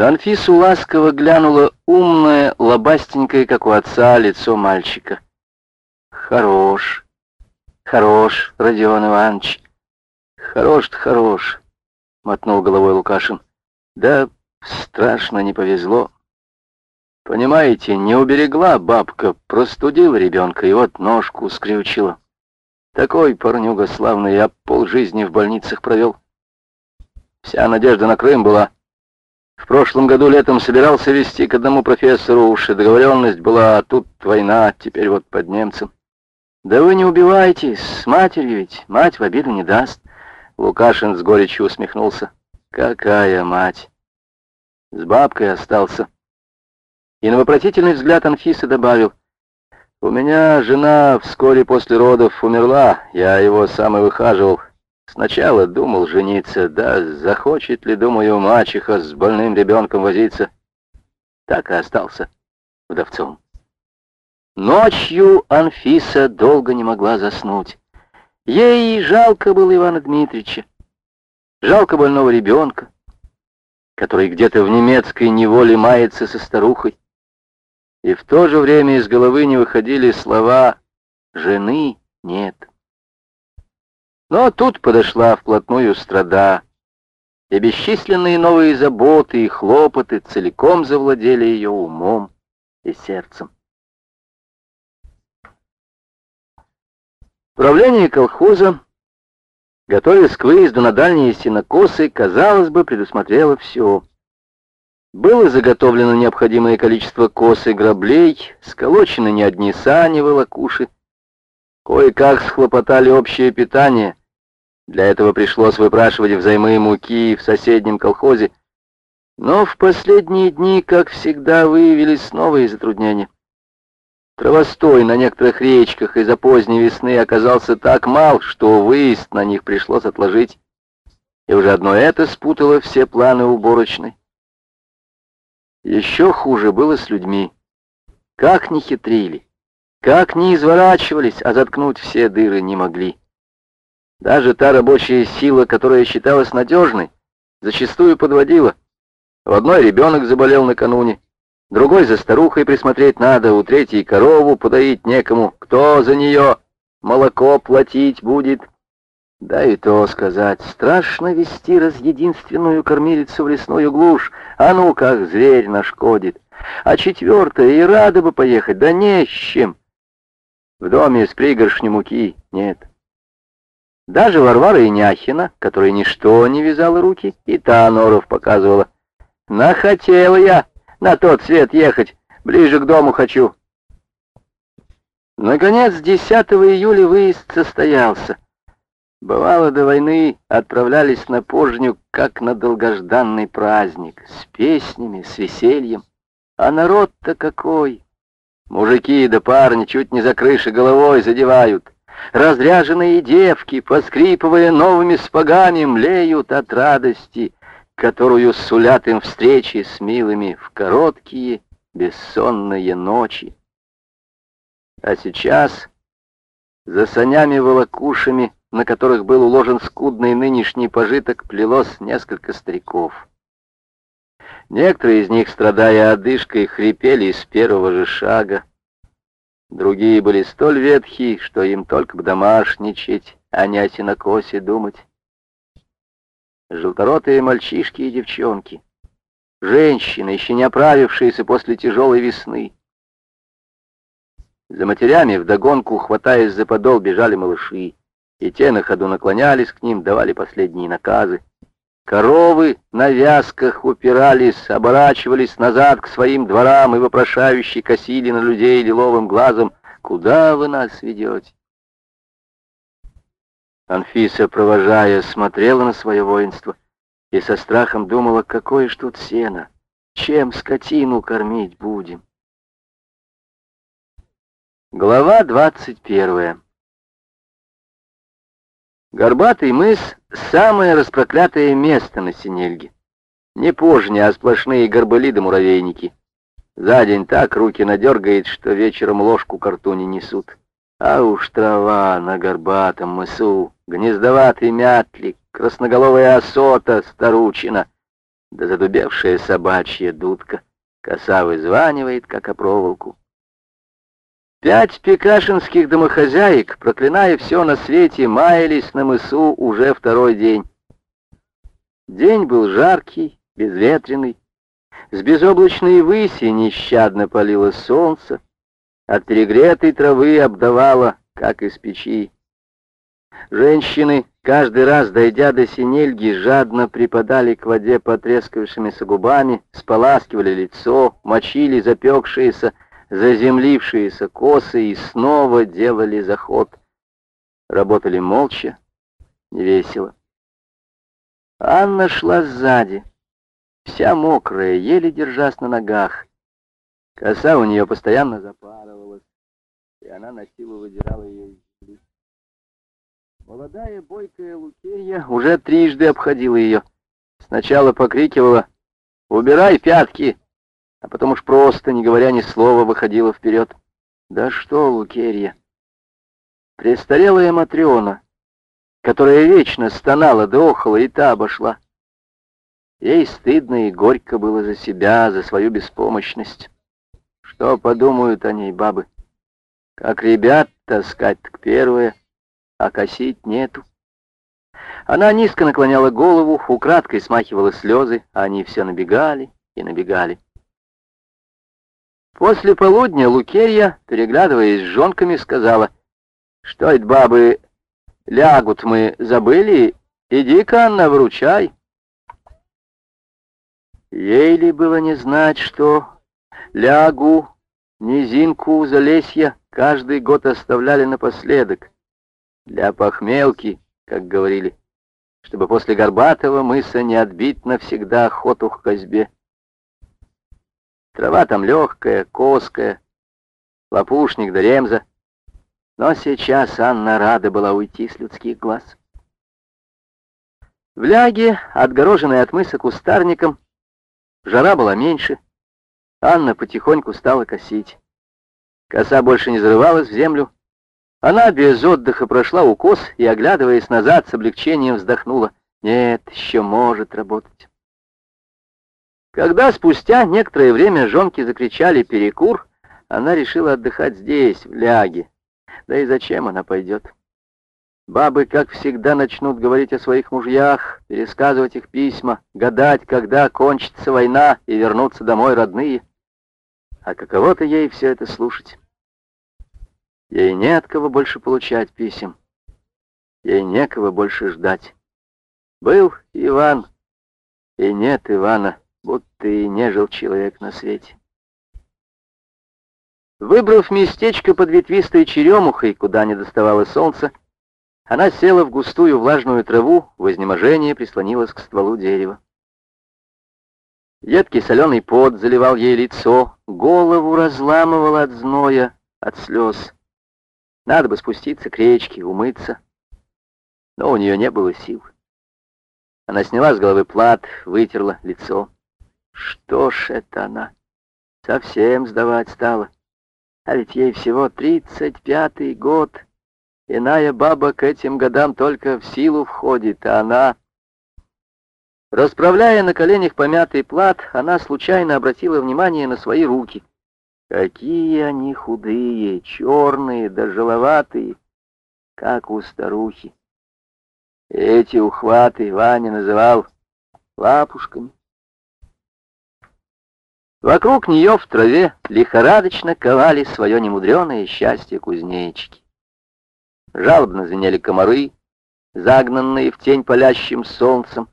На Анфису ласково глянуло умное, лобастенькое, как у отца, лицо мальчика. Хорош, хорош, Родион Иванович. Хорош-то хорош, мотнул головой Лукашин. Да страшно не повезло. Понимаете, не уберегла бабка, простудила ребенка и вот ножку скрючила. Такой парнюга славный, я полжизни в больницах провел. Вся надежда на Крым была. В прошлом году летом собирался вести к одному профессору уши. Договоренность была, а тут война, теперь вот под немцем. Да вы не убивайтесь, с матерью ведь, мать в обиду не даст. Лукашин с горечью усмехнулся. Какая мать? С бабкой остался. И на вопросительный взгляд Анфисы добавил. У меня жена вскоре после родов умерла, я его сам и выхаживал. Сначала думал жениться, да захочет ли, думаю, мачеха с больным ребенком возиться. Так и остался вдовцом. Ночью Анфиса долго не могла заснуть. Ей жалко было Ивана Дмитриевича. Жалко больного ребенка, который где-то в немецкой неволе мается со старухой. И в то же время из головы не выходили слова «жены нет». Но тут подошла вплотную страда, и бесчисленные новые заботы и хлопоты целиком завладели ее умом и сердцем. Правление колхоза, готовясь к выезду на дальние сенокосы, казалось бы, предусмотрело все. Было заготовлено необходимое количество кос и граблей, сколочены не одни сани волокуши. Кое-как схлопотали общее питание. Для этого пришлось выпрашивать взаймы муки в соседнем колхозе. Но в последние дни, как всегда, выявились новые затруднения. Травостой на некоторых речках из-за поздней весны оказался так мал, что выезд на них пришлось отложить. И уже одно это спутало все планы уборочной. Еще хуже было с людьми. Как ни хитрили, как ни изворачивались, а заткнуть все дыры не могли. Даже та рабочая сила, которая считалась надежной, зачастую подводила. В одной ребенок заболел накануне, Другой за старухой присмотреть надо, у третьей корову подоить некому. Кто за нее молоко платить будет? Да и то сказать, страшно вести разъединственную кормилицу в лесную глушь, а ну как зверь нашкодит. А четвертая и рада бы поехать, да не с чем. В доме с пригоршню муки нет. Даже Варвара Иняхина, которой ничто не вязала руки, и та норов показывала. Нахотела я на тот свет ехать. Ближе к дому хочу. Наконец, 10 июля выезд состоялся. Бывало, до войны отправлялись на Пожню, как на долгожданный праздник, с песнями, с весельем. А народ-то какой! Мужики да парни чуть не за крыши головой задевают. Разряженные девки, поскрипывая новыми спагами, млеют от радости которую сулят им встречи с милыми в короткие бессонные ночи. А сейчас за санями-волокушами, на которых был уложен скудный нынешний пожиток, плелось несколько стариков. Некоторые из них, страдая одышкой, хрипели с первого же шага. Другие были столь ветхие, что им только бы домашничать, а не о сенокосе думать желторотые мальчишки и девчонки, женщины, еще не оправившиеся после тяжелой весны. За матерями вдогонку, хватаясь за подол, бежали малыши, и те на ходу наклонялись к ним, давали последние наказы. Коровы на вязках упирались, оборачивались назад к своим дворам и вопрошающе косили на людей лиловым глазом. «Куда вы нас ведете?» Анфиса, провожая, смотрела на свое воинство и со страхом думала, какое ж тут сено, чем скотину кормить будем. Глава двадцать первая. Горбатый мыс — самое распроклятое место на Синельге. Не пожни, а сплошные горбыли да муравейники. За день так руки надергает, что вечером ложку к рту не несут. А уж трава на горбатом мысу, гнездоватый мятлик, красноголовая осота, старучина. да задубевшая собачья дудка. Коса вызванивает, как о проволоку. Пять пекашинских домохозяек, проклиная все на свете, маялись на мысу уже второй день. День был жаркий, безветренный. С безоблачной выси нещадно палило солнце. От перегретой травы обдавало, как из печи. Женщины, каждый раз, дойдя до синельги, жадно припадали к воде потрескавшимися губами, споласкивали лицо, мочили запекшиеся, заземлившиеся косы и снова делали заход. Работали молча, невесело. Анна шла сзади, вся мокрая, еле держась на ногах. Коса у нее постоянно запарывалась, и она на силу выдирала ее из земли. Молодая бойкая Лукерья уже трижды обходила ее. Сначала покрикивала «Убирай пятки!», а потом уж просто, не говоря ни слова, выходила вперед. Да что, Лукерья! Престарелая Матриона, которая вечно стонала да охала, и та обошла. Ей стыдно и горько было за себя, за свою беспомощность. Что подумают о ней бабы? Как ребят таскать так первое, а косить нету. Она низко наклоняла голову, украдкой смахивала слезы, а они все набегали и набегали. После полудня Лукерья, переглядываясь с жонками, сказала, «Что это, бабы, лягут мы, забыли? Иди-ка, Анна, вручай». Ей ли было не знать, что лягу, низинку, залесья каждый год оставляли напоследок, для похмелки, как говорили, чтобы после Горбатого мыса не отбить навсегда охоту к козьбе. Трава там легкая, коская, лопушник да ремза. Но сейчас Анна рада была уйти с людских глаз. В ляге, отгороженной от мыса кустарником, жара была меньше. Анна потихоньку стала косить. Коса больше не зарывалась в землю. Она без отдыха прошла укос и, оглядываясь назад, с облегчением вздохнула. Нет, еще может работать. Когда спустя некоторое время жонки закричали «перекур», она решила отдыхать здесь, в ляге. Да и зачем она пойдет? Бабы, как всегда, начнут говорить о своих мужьях, пересказывать их письма, гадать, когда кончится война и вернутся домой родные. А каково-то ей все это слушать. Ей не от кого больше получать писем. Ей некого больше ждать. Был Иван, и нет Ивана будто и не жил человек на свете. Выбрав местечко под ветвистой черемухой, куда не доставало солнца, она села в густую влажную траву, в изнеможении прислонилась к стволу дерева. Едкий соленый пот заливал ей лицо, голову разламывал от зноя, от слез. Надо бы спуститься к речке, умыться. Но у нее не было сил. Она сняла с головы плат, вытерла лицо. Что ж это она? Совсем сдавать стала. А ведь ей всего тридцать пятый год. Иная баба к этим годам только в силу входит, а она... Расправляя на коленях помятый плат, она случайно обратила внимание на свои руки. Какие они худые, черные, да желоватые, как у старухи. Эти ухваты Ваня называл лапушками. Вокруг нее в траве лихорадочно ковали свое немудреное счастье кузнечики. Жалобно звенели комары, загнанные в тень палящим солнцем.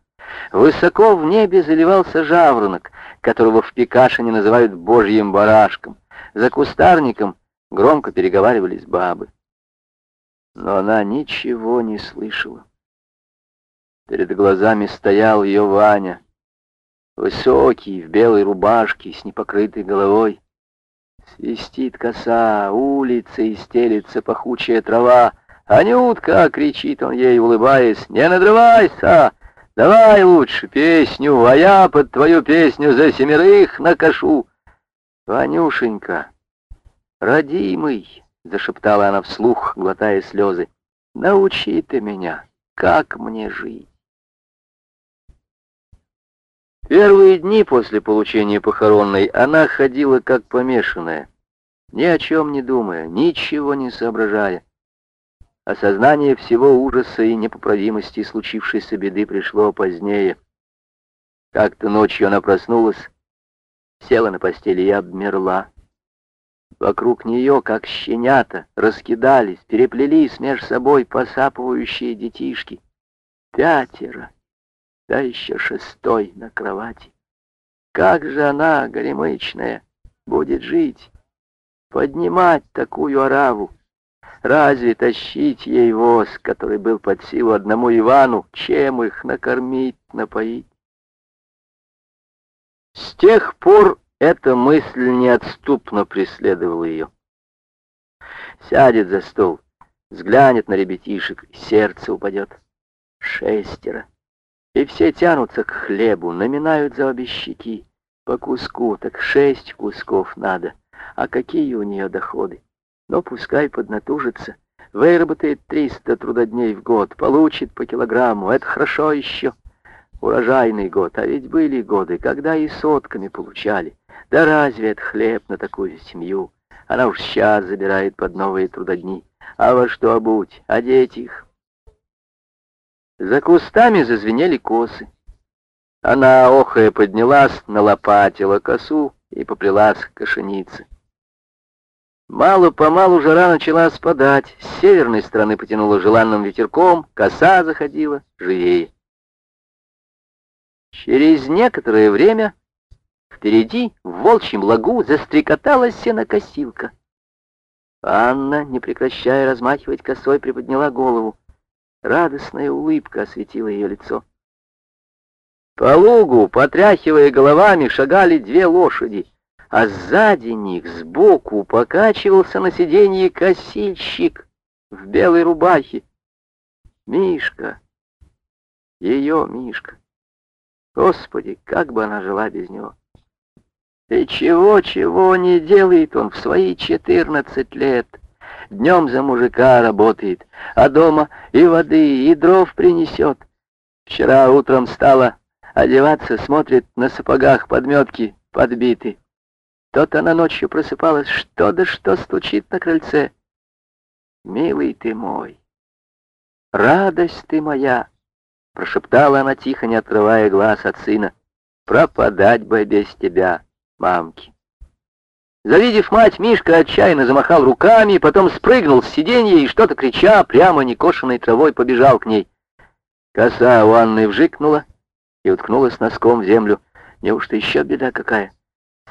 Высоко в небе заливался жаворонок, которого в Пикашине называют божьим барашком. За кустарником громко переговаривались бабы. Но она ничего не слышала. Перед глазами стоял ее Ваня — Высокий, в белой рубашке, с непокрытой головой. Свистит коса, улица стелится пахучая трава. «Анютка!» — кричит он ей, улыбаясь. «Не надрывайся! Давай лучше песню, а я под твою песню за семерых накашу!» «Ванюшенька, родимый!» — зашептала она вслух, глотая слезы. «Научи ты меня, как мне жить!» Первые дни после получения похоронной она ходила как помешанная, ни о чем не думая, ничего не соображая. Осознание всего ужаса и непоправимости случившейся беды пришло позднее. Как-то ночью она проснулась, села на постели и обмерла. Вокруг нее, как щенята, раскидались, переплелись между собой посапывающие детишки. Пятеро да еще шестой на кровати. Как же она, горемычная, будет жить, поднимать такую ораву? Разве тащить ей воз, который был под силу одному Ивану, чем их накормить, напоить? С тех пор эта мысль неотступно преследовала ее. Сядет за стол, взглянет на ребятишек, сердце упадет. Шестеро. И все тянутся к хлебу, наминают за обе щеки. По куску, так шесть кусков надо. А какие у нее доходы? Но пускай поднатужится. Выработает триста трудодней в год, получит по килограмму. Это хорошо еще. Урожайный год, а ведь были годы, когда и сотками получали. Да разве это хлеб на такую семью? Она уж сейчас забирает под новые трудодни. А во что обуть? Одеть их? За кустами зазвенели косы. Она, охая, поднялась, налопатила косу и поплелась к кошенице. Мало-помалу жара начала спадать, с северной стороны потянула желанным ветерком, коса заходила живее. Через некоторое время впереди, в волчьем лагу, застрекотала сенокосилка. Анна, не прекращая размахивать косой, приподняла голову. Радостная улыбка осветила ее лицо. По лугу, потряхивая головами, шагали две лошади, а сзади них, сбоку, покачивался на сиденье косильщик в белой рубахе. Мишка, ее Мишка. Господи, как бы она жила без него. И чего-чего не делает он в свои четырнадцать лет. Днем за мужика работает, а дома и воды, и дров принесет. Вчера утром стала одеваться, смотрит на сапогах подметки подбиты. То-то она ночью просыпалась, что да что стучит на крыльце. Милый ты мой, радость ты моя, прошептала она тихо, не отрывая глаз от сына. Пропадать бы без тебя, мамки. Завидев мать, Мишка отчаянно замахал руками, потом спрыгнул с сиденья и, что-то крича, прямо некошенной травой побежал к ней. Коса у Анны вжикнула и уткнулась носком в землю. Неужто еще беда какая?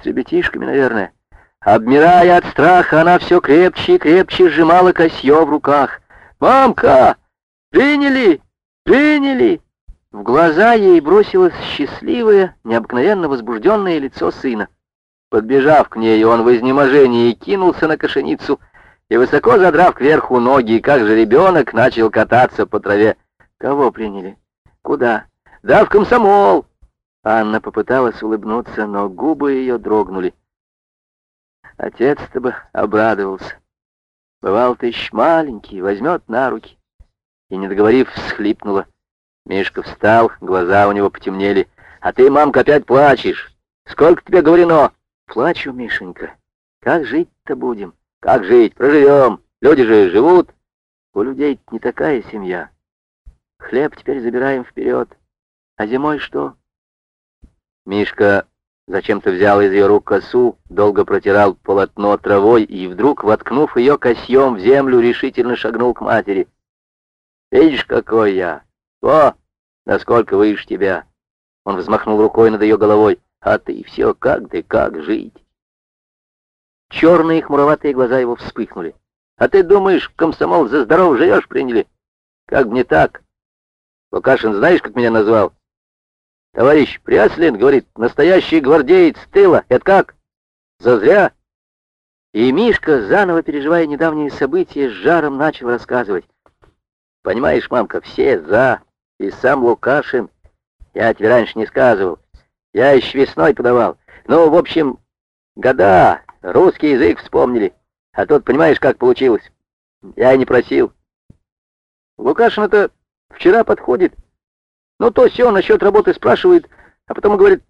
С ребятишками, наверное. Обмирая от страха, она все крепче и крепче сжимала косье в руках. «Мамка! Приняли! Приняли!» В глаза ей бросилось счастливое, необыкновенно возбужденное лицо сына. Подбежав к ней, он в изнеможении кинулся на кошеницу и, высоко задрав кверху ноги, как же ребенок, начал кататься по траве. Кого приняли? Куда? Да в комсомол! Анна попыталась улыбнуться, но губы ее дрогнули. Отец-то бы обрадовался. Бывал ты еще маленький, возьмет на руки. И, не договорив, всхлипнула. Мишка встал, глаза у него потемнели. А ты, мамка, опять плачешь. Сколько тебе говорено? Плачу, Мишенька. Как жить-то будем? Как жить? Проживем. Люди же живут. У людей не такая семья. Хлеб теперь забираем вперед. А зимой что? Мишка зачем-то взял из ее рук косу, долго протирал полотно травой и вдруг, воткнув ее косьем в землю, решительно шагнул к матери. «Видишь, какой я! О, насколько выше тебя!» Он взмахнул рукой над ее головой. А ты все, как ты, как жить? Черные хмуроватые глаза его вспыхнули. А ты думаешь, комсомол за здоров живешь приняли? Как мне так? Лукашин знаешь, как меня назвал? Товарищ Пряслин, говорит, настоящий гвардеец тыла. Это как? Зазря? И Мишка, заново переживая недавние события, с жаром начал рассказывать. Понимаешь, мамка, все за, и сам Лукашин. Я тебе раньше не сказывал. Я еще весной подавал. Ну, в общем, года, русский язык вспомнили. А тут, понимаешь, как получилось? Я и не просил. Лукашин это вчера подходит. Ну, то все насчет работы спрашивает. а потом говорит,